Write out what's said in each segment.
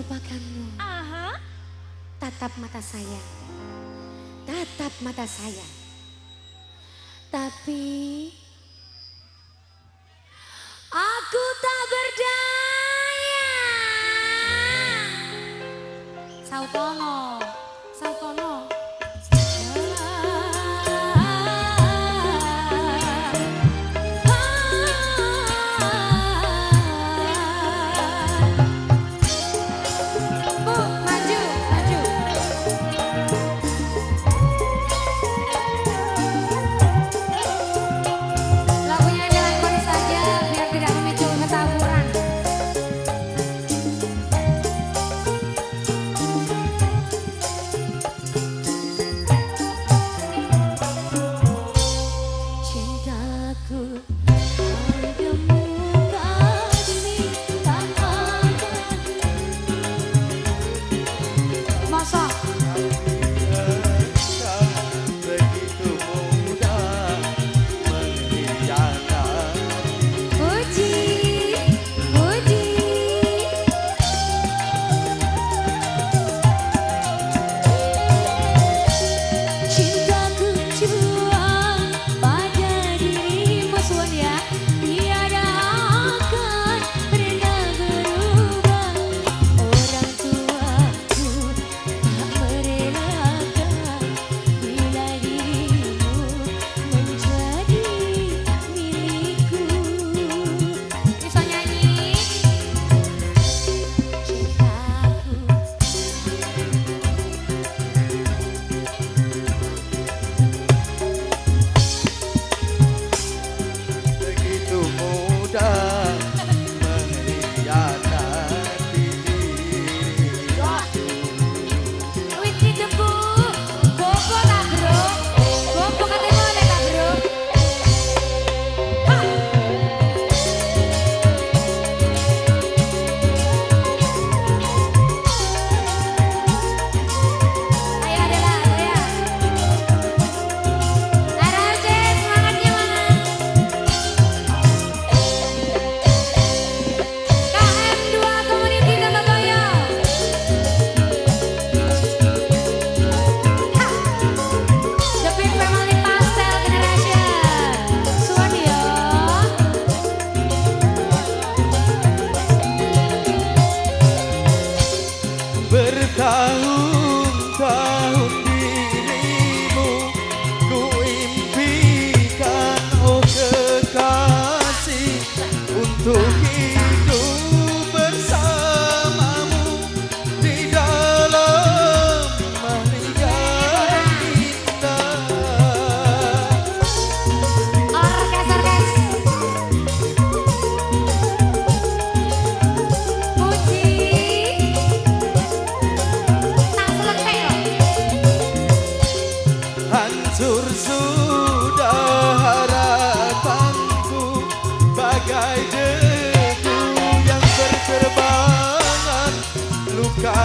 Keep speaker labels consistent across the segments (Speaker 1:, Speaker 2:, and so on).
Speaker 1: melupakanmu.
Speaker 2: Aha.
Speaker 1: Tatap mata saya. Tatap mata saya. Tapi aku tak berdaya. Sautono, Sautono.
Speaker 3: hancur sudah harapanku bagai debu yang berterbangan luka.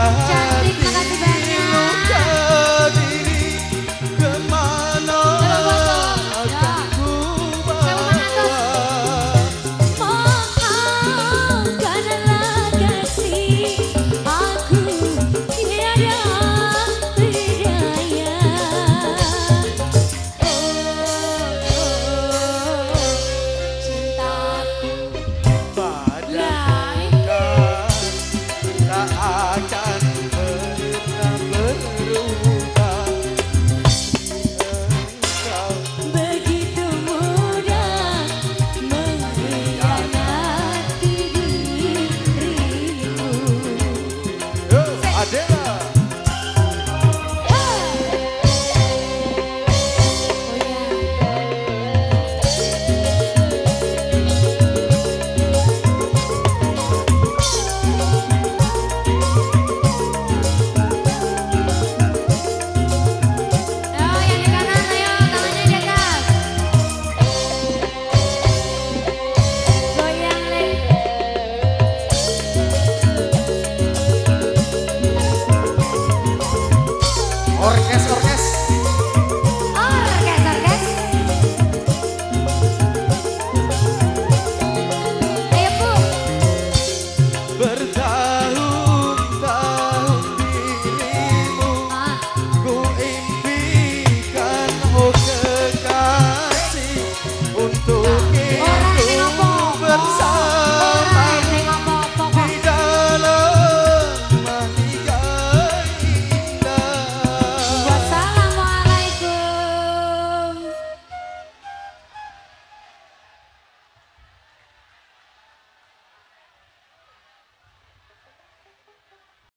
Speaker 1: orkes orkes. Orkes orkes. Bu.
Speaker 3: Berjalan